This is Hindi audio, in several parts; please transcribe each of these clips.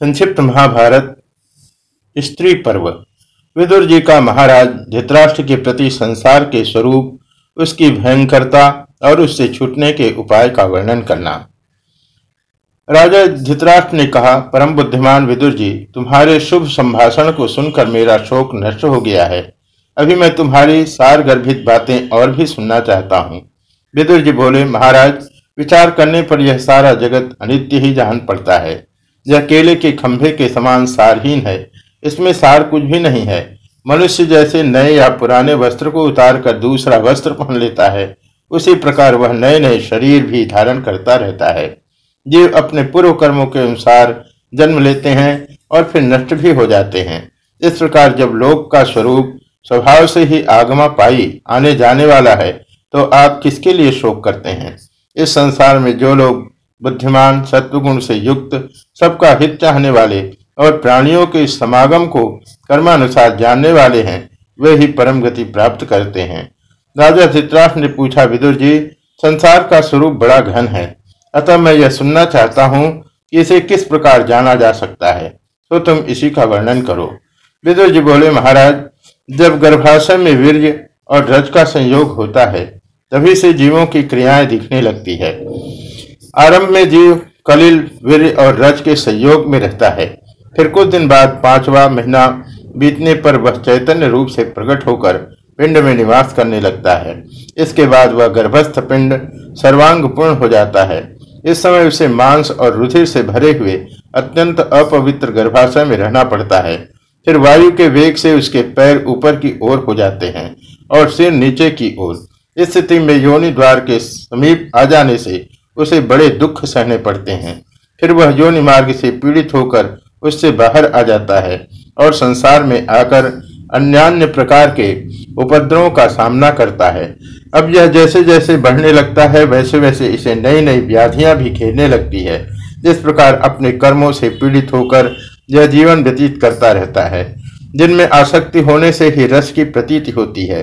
संक्षिप्त महाभारत, स्त्री पर्व। विदुर जी का महाराज धृतराष्ट्र के प्रति संसार के स्वरूप, उसकी भयंकरता और उससे छूटने के उपाय का वर्णन करना। राजा धृतराष्ट्र ने कहा, परम बुद्धिमान विदुर जी, तुम्हारे शुभ संभाषण को सुनकर मेरा शोक नष्ट हो गया है। अभी मैं तुम्हारी सार गर्भित बातें और भी सुनना चाहता हूँ। विदुर जी बोले, महाराज, विचार करने पर यह सारा जगत अनित्य ही जान पड़ता है। यह केले के खंभे के समान सारहीन है। इसमें सार कुछ भी नहीं है। मनुष्य जैसे नए या पुराने वस्त्र को उतार कर दूसरा वस्त्र पहन लेता है। उसी प्रकार वह नए नए शरीर भी धारण करता रहता है। जीव अपने पूर्व कर्मों के अनुसार जन्म लेते हैं और फिर नष्ट भी हो जाते हैं। इस प्रकार जब लोक का स्वरूप स्वभाव से ही आगमा पाई आने जाने वाला है तो आप किसके लिए शोक करते हैं? इस संसार में जो लोग बुद्धिमान, सत्वगुण से युक्त सबका हित चाहने वाले और प्राणियों के समागम को कर्मानुसार जानने वाले हैं, वे ही परम गति प्राप्त करते हैं। राजा धित्राष्ट्र ने पूछा, विदुर जी, संसार का स्वरूप बड़ा घन है। अतः मैं यह सुनना चाहता हूँ कि इसे किस प्रकार जाना जा सकता है। तो तुम इसी का वर्णन करो। विदुर जी बोले, महाराज, जब गर्भाशय में वीर्य और रज का संयोग होता है, तभी से जीवों की क्रियाएँ दिखने लगती है। आरंभ में जीव कलिल, वीर और रज के संयोग में रहता है। फिर कुछ दिन बाद पांचवा महीना बीतने पर वह चैतन्य रूप से प्रकट होकर पिंड में निवास करने लगता है। इसके बाद वह गर्भस्थ पिंड सर्वांग पूर्ण हो जाता है। इस समय उसे मांस और रुधिर से भरे हुए अत्यंत अपवित्र गर्भाशय में रहना पड़ता है। फिर वायु के वेग से उसके पैर ऊपर की ओर हो जाते हैं और सिर नीचे की ओर। इस स्थिति में योनि द्वार के समीप आ जाने से उसे बड़े दुख सहने पड़ते हैं। फिर वह योनि मार्ग से पीड़ित होकर उससे बाहर आ जाता है और संसार में आकर अन्यान्य प्रकार के उपद्रवों का सामना करता है। अब यह जैसे जैसे बढ़ने लगता है वैसे वैसे इसे नई नई व्याधियाँ भी घेरने लगती है। जिस प्रकार अपने कर्मों से पीड़ित होकर यह जीवन व्यतीत करता रहता है, जिनमें आसक्ति होने से ही रस की प्रतीति होती है,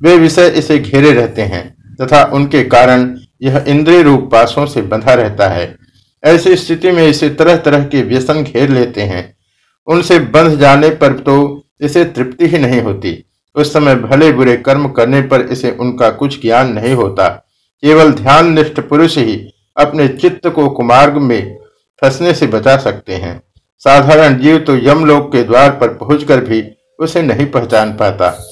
वे विषय इसे घेरे रहते हैं तथा उनके कारण यह इंद्रिय रूप पासों से बंधा रहता है। ऐसी स्थिति में इसे तरह तरह के व्यसन घेर लेते हैं। उनसे बंध जाने पर तो इसे तृप्ति ही नहीं होती। उस समय भले बुरे कर्म करने पर इसे उनका कुछ ज्ञान नहीं होता। केवल ध्यान निष्ठ पुरुष ही अपने चित्त को कुमार्ग में फंसने से बचा सकते हैं। साधारण जीव तो यमलोक के द्वार पर पहुंचकर भी उसे नहीं पहचान पाता।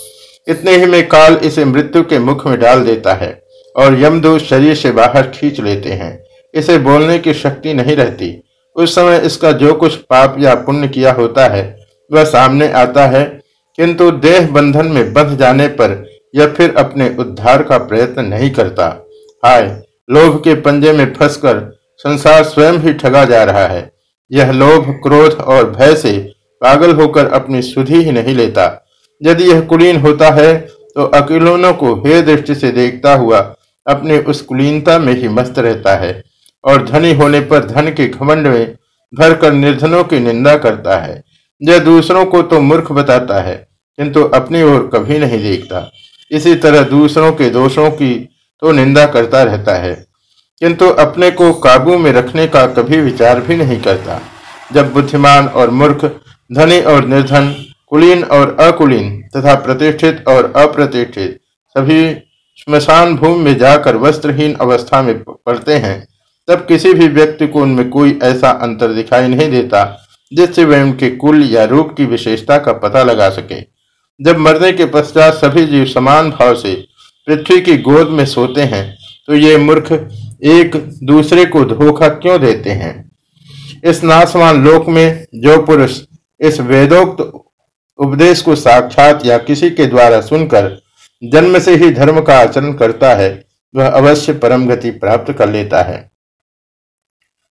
इतने ही में काल इसे मृत्यु के मुख में डाल देता है। और यमदूत शरीर से बाहर खींच लेते हैं। इसे बोलने की शक्ति नहीं रहती। उस समय इसका जो कुछ पाप या पुण्य किया होता है, वह सामने आता है, किंतु देह बंधन में बंध जाने पर यह फिर अपने उद्धार का प्रयत्न नहीं करता। हाय, लोभ के पंजे में फंसकर संसार स्वयं ही ठगा जा रहा है। यह लोभ, क्रोध और भय से पागल होकर अपनी सुधि ही नहीं लेता। यदि यह कुलीन होता है तो अकेलोनों को हे दृष्टि से देखता हुआ अपने उस कुलीनता में ही मस्त रहता है और धनी होने पर धन के घमंड में भर कर निर्धनों की निंदा करता है। यह दूसरों को तो मूर्ख बताता है, किंतु अपनी ओर कभी नहीं देखता। इसी तरह दूसरों के दोषों की तो निंदा करता रहता है, किंतु अपने को काबू में रखने का कभी विचार भी नहीं करता। जब बुद्धिमान और मूर्ख, धनी और निर्धन, कुलीन और अकुलीन तथा प्रतिष्ठित और अप्रतिष्ठित सभी स्मशान भूमि में जाकर वस्त्रहीन अवस्था में पड़ते हैं, तब किसी भी व्यक्ति को उनमें कोई ऐसा अंतर दिखाई नहीं देता, जिससे वह उनके कुल या रूप की विशेषता का पता लगा सके। जब मरने के पश्चात सभी जीव समान भाव से पृथ्वी की गोद में सोते हैं तो ये मूर्ख एक दूसरे को धोखा क्यों देते हैं? इस नासवान लोक में जो पुरुष इस वेदोक्त उपदेश को साक्षात या किसी के द्वारा सुनकर जन्म से ही धर्म का आचरण करता है, वह अवश्य परम गति प्राप्त कर लेता है।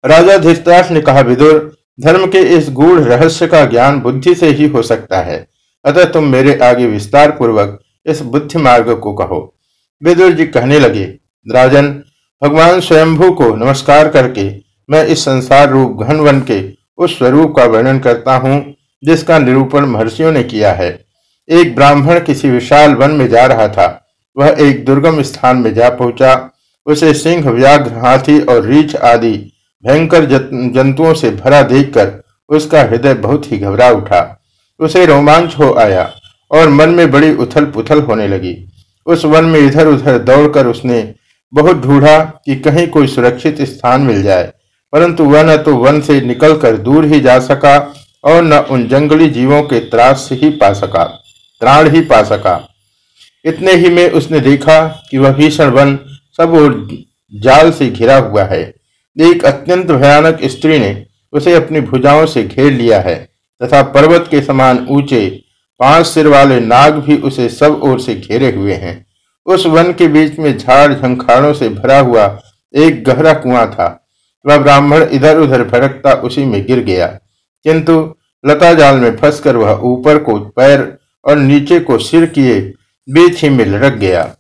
राजा धृतराष्ट्र ने कहा, विदुर, धर्म के इस गूढ़ रहस्य का ज्ञान बुद्धि से ही हो सकता है। अतः तुम मेरे आगे विस्तार पूर्वक इस बुद्धि मार्ग को कहो। विदुर जी कहने लगे, राजन, भगवान स्वयंभू को नमस्कार करके मैं इस संसार रूप घन वन के उस स्वरूप का वर्णन करता हूँ, जिसका निरूपण महर्षियों ने किया है। एक ब्राह्मण किसी विशाल वन में जा रहा था। वह एक दुर्गम स्थान में जा पहुँचा। उसे सिंह, व्याघ्र, हाथी और रीछ आदि भयंकर जंतुओं से भरा देखकर उसका हृदय बहुत ही घबरा उठा। उसे रोमांच हो आया और मन में बड़ी उथल पुथल होने लगी। उस वन में इधर उधर दौड़कर उसने बहुत ढूंढा कि कहीं कोई सुरक्षित स्थान मिल जाए, परंतु वह न तो वन से निकलकर दूर ही जा सका और न उन जंगली जीवों के त्रास से ही पा सका। त्राण ही पा सका। इतने ही में उसने देखा कि वह भीषण वन सब और जाल से घिरा हुआ है। एक अत्यंत भयानक स्त्री ने उसे अपनी भुजाओं से घेर लिया है तथा पर्वत के समान ऊँचे पाँच सिर वाले नाग भी उसे सब ओर से घेरे हुए हैं। उस वन के बीच में झाड़ झंखाड़ों से भरा हुआ एक गहरा कुआँ था। वह ब्राह्मण इधर उधर भड़कता उसी में गिर गया। किंतु लता जाल में फंसकर वह ऊपर को पैर और नीचे को सिर किए बीच ही में लड़क गया।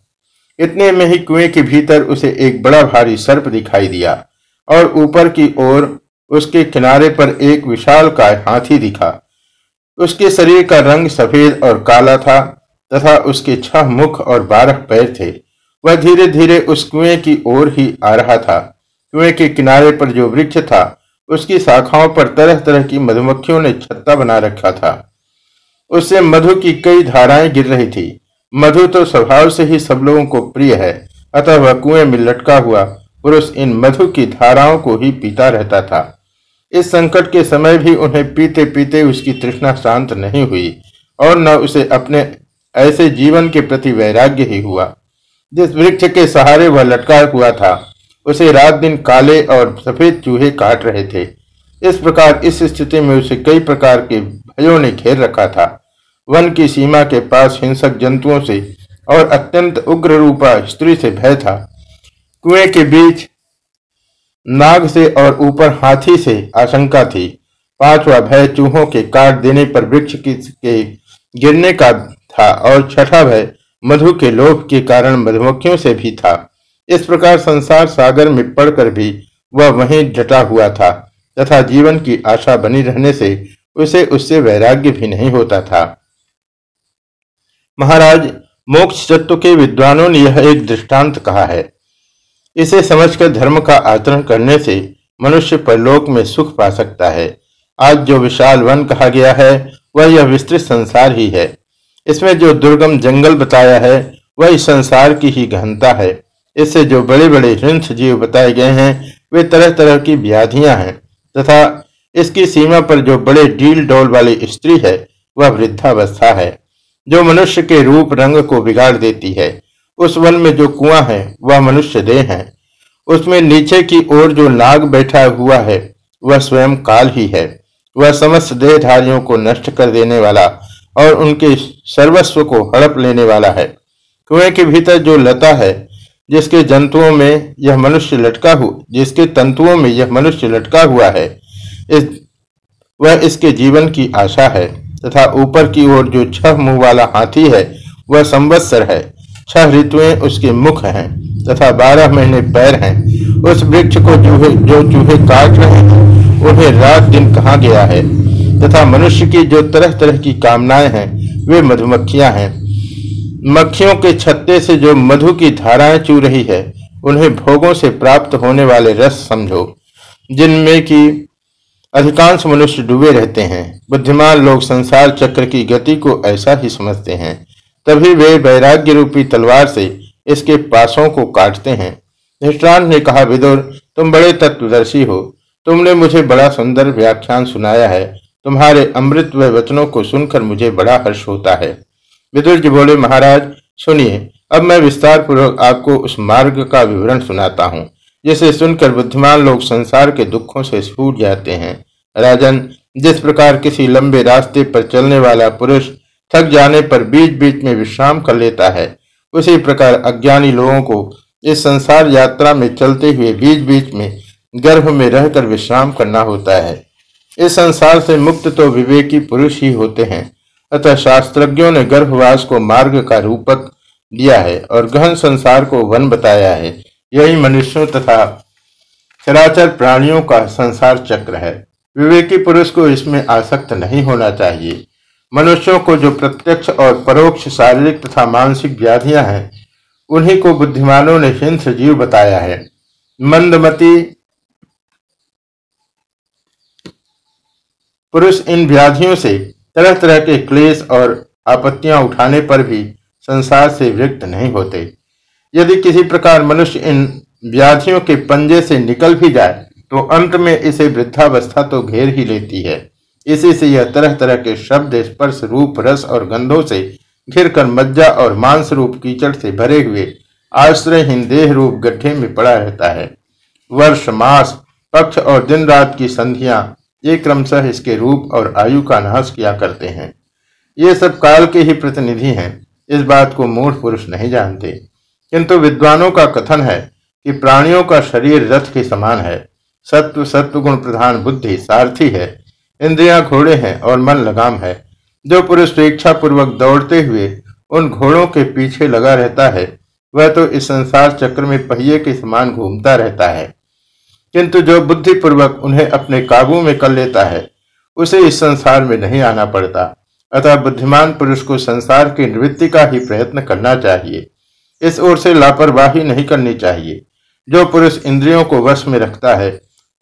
इतने में ही कुएँ के भीतर उसे एक बड़ा भारी सर्प दिखाई दिया और ऊपर की ओर उसके किनारे पर एक विशाल का हाथी दिखा। उसके शरीर का रंग सफ़ेद और काला था तथा उसके छह मुख और बारह पैर थे। वह धीरे धीरे उस कुएँ की ओर ही आ रहा था। कुएँ के किनारे पर जो वृक्ष था, उसकी शाखाओं पर तरह तरह की मधुमक्खियों ने छत्ता बना रखा था। उससे मधु की कई धाराएँ गिर रही थी। मधु तो स्वभाव से ही सब लोगों को प्रिय है। अतः वह कुएँ में लटका हुआ पुरुष इन मधु की धाराओं को ही पीता रहता था। इस संकट के समय भी उन्हें पीते पीते उसकी तृष्णा शांत नहीं हुई और न उसे अपने ऐसे जीवन के प्रति वैराग्य ही हुआ। जिस वृक्ष के सहारे वह लटका हुआ था, उसे रात दिन काले और सफ़ेद चूहे काट रहे थे। इस प्रकार इस स्थिति में उसे कई प्रकार के भयों ने घेर रखा था। वन की सीमा के पास हिंसक जंतुओं से और अत्यंत उग्र रूपा स्त्री से भय था। कुएँ के बीच नाग से और ऊपर हाथी से आशंका थी। पांचवा भय चूहों के काट देने पर वृक्ष के गिरने का था और छठा भय मधु के लोभ के कारण मधुमक्खियों से भी था। इस प्रकार संसार सागर में पड़कर भी वह वहीं डटा हुआ था तथा जीवन की आशा बनी रहने से उसे उससे वैराग्य भी नहीं होता था। महाराज, मोक्ष तत्व के विद्वानों ने यह एक दृष्टांत कहा है। इसे समझकर धर्म का आचरण करने से मनुष्य परलोक में सुख पा सकता है। आज जो विशाल वन कहा गया है, वह यह विस्तृत संसार ही है। इसमें जो दुर्गम जंगल बताया है, वह इस संसार की ही गहनता है। इससे जो बड़े बड़े हिंस जीव बताए गए हैं, वे तरह तरह की व्याधियाँ हैं, तथा इसकी सीमा पर जो बड़े डील डोल वाली स्त्री है, वह वृद्धावस्था है। जो मनुष्य के रूप रंग को बिगाड़ देती है, उस वन में जो कुआँ है, वह मनुष्य देह है। उसमें नीचे की ओर जो नाग बैठा हुआ है, वह स्वयं काल ही है। वह समस्त देहधारियों को नष्ट कर देने वाला और उनके सर्वस्व को हड़प लेने वाला है। कुएँ के भीतर जो लता है, जिसके जंतुओं में यह मनुष्य लटका हुआ जिसके तंतुओं में यह मनुष्य लटका हुआ है, इस, वह इसके जीवन की आशा है। तथा ऊपर की ओर जो छह मुँह वाला हाथी है, वह संवत्सर है। छह ऋतुएँ उसके मुख हैं तथा बारह महीने पैर हैं। उस वृक्ष को चूहे जो चूहे काट रहे हैं, उन्हें रात दिन कहा गया है। तथा मनुष्य की जो तरह तरह की कामनाएँ हैं, वे मधुमक्खियाँ हैं। मक्खियों के छत्ते से जो मधु की धाराएँ चू रही है, उन्हें भोगों से प्राप्त होने वाले रस समझो, जिनमें की अधिकांश मनुष्य डूबे रहते हैं। बुद्धिमान लोग संसार चक्र की गति को ऐसा ही समझते हैं। तभी वे वैराग्य रूपी तलवार से इसके पासों को काटते हैं। धृष्टांत ने कहा, विदुर, तुम बड़े तत्वदर्शी हो। तुमने मुझे बड़ा सुंदर व्याख्यान सुनाया है। तुम्हारे अमृत व वचनों को सुनकर मुझे बड़ा हर्ष होता है। विदुर जी बोले, महाराज, सुनिए, अब मैं विस्तार पूर्वक आपको उस मार्ग का विवरण सुनाता हूँ। जिसे सुनकर बुद्धिमान लोग संसार के दुखों से छूट जाते हैं। राजन, जिस प्रकार किसी लंबे रास्ते पर चलने वाला पुरुष थक जाने पर बीच बीच में विश्राम कर लेता है, उसी प्रकार अज्ञानी लोगों को इस संसार यात्रा में चलते हुए बीच बीच में गर्भ में रहकर विश्राम करना होता है। इस संसार से मुक्त तो विवेकी पुरुष ही होते हैं, अतः शास्त्रज्ञों ने गर्भवास को मार्ग का रूपक दिया है और गहन संसार को वन बताया है। यही मनुष्यों तथा चराचर प्राणियों का संसार चक्र है। विवेकी पुरुष को इसमें आसक्त नहीं होना चाहिए। मनुष्यों को जो प्रत्यक्ष और परोक्ष शारीरिक तथा मानसिक व्याधियाँ हैं, उन्हीं को बुद्धिमानों ने हिंस जीव बताया है। मंदमती पुरुष इन व्याधियों से तरह तरह के क्लेश और आपत्तियाँ उठाने पर भी संसार से व्यक्त नहीं होते। यदि किसी प्रकार मनुष्य इन व्याधियों के पंजे से निकल भी जाए तो अंत में इसे वृद्धावस्था तो घेर ही लेती है। इसी से यह तरह तरह के शब्द, स्पर्श, रूप, रस और गंधों से घिर कर मज्जा और मांस रूप कीचड़ से भरे हुए आश्रयहीन देह रूप गड्ढे में पड़ा रहता है। वर्ष, मास, पक्ष और दिन रात की संधियाँ ये क्रमशः इसके रूप और आयु का नाश किया करते हैं। ये सब काल के ही प्रतिनिधि हैं। इस बात को मूढ़ पुरुष नहीं जानते। किंतु विद्वानों का कथन है कि प्राणियों का शरीर रथ के समान है। सत्व सत्व गुण प्रधान बुद्धि सारथी है। इंद्रियाँ घोड़े हैं और मन लगाम है। जो पुरुष स्वेच्छा पूर्वक दौड़ते हुए उन घोड़ों के पीछे लगा रहता है, वह तो इस संसार चक्र में पहिए के समान घूमता रहता है। किंतु जो बुद्धि पूर्वक उन्हें अपने काबू में कर लेता है, उसे इस संसार में नहीं आना पड़ता। अतः बुद्धिमान पुरुष को संसार की निवृत्ति का ही प्रयत्न करना चाहिए। इस ओर से लापरवाही नहीं करनी चाहिए। जो पुरुष इंद्रियों को वश में रखता है,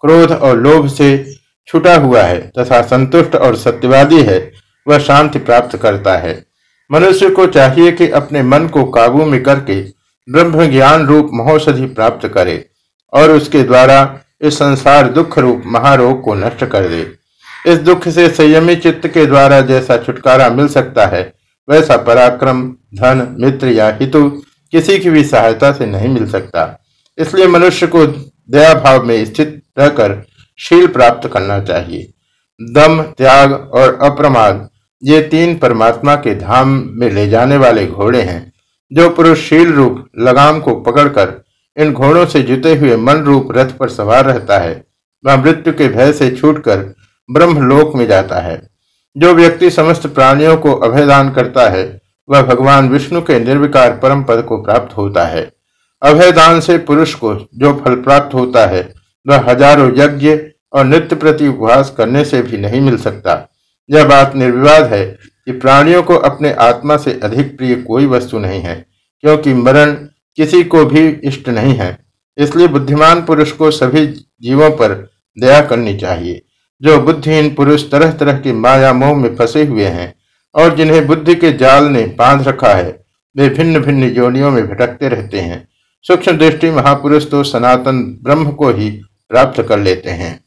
क्रोध और लोभ से छुटा हुआ है तथा संतुष्ट और सत्यवादी है, वह शांति प्राप्त करता है। मनुष्य को चाहिए कि अपने मन को काबू में करके ब्रह्म ज्ञान रूप महौषधि प्राप्त करे और उसके द्वारा इस संसार दुख रूप महारोग को नष्ट कर दे। इस दुख से संयमी चित्त के द्वारा जैसा छुटकारा मिल सकता है, वैसा पराक्रम, धन, मित्र या हितु किसी की भी सहायता से नहीं मिल सकता। इसलिए मनुष्य को दया भाव में स्थित रहकर शील प्राप्त करना चाहिए। दम, त्याग और अप्रमाद, ये तीन परमात्मा के धाम में ले जाने वाले घोड़े हैं, जो पुरुष शील रूप लगाम को पकड़कर इन घोड़ों से जुते हुए मन रूप रथ पर सवार रहता है। वह मृत्यु के भय से छूटकर ब्रह्मलोक में जाता है। जो व्यक्ति समस्त प्राणियों को अभयदान करता है वह भगवान विष्णु के निर्विकार परम पद को प्राप्त होता है। अभयदान से पुरुष को जो फल प्राप्त होता है, वह हज़ारों यज्ञ और नित्य प्रति उपवास करने से भी नहीं मिल सकता। यह बात निर्विवाद है कि प्राणियों को अपने आत्मा से अधिक प्रिय कोई वस्तु नहीं है, क्योंकि मरण किसी को भी इष्ट नहीं है। इसलिए बुद्धिमान पुरुष को सभी जीवों पर दया करनी चाहिए। जो बुद्धिहीन पुरुष तरह तरह के माया मोह में फंसे हुए हैं और जिन्हें बुद्धि के जाल ने बाँध रखा है, वे भिन्न भिन्न योनियों में भटकते रहते हैं। सूक्ष्म दृष्टि महापुरुष तो सनातन ब्रह्म को ही प्राप्त कर लेते हैं।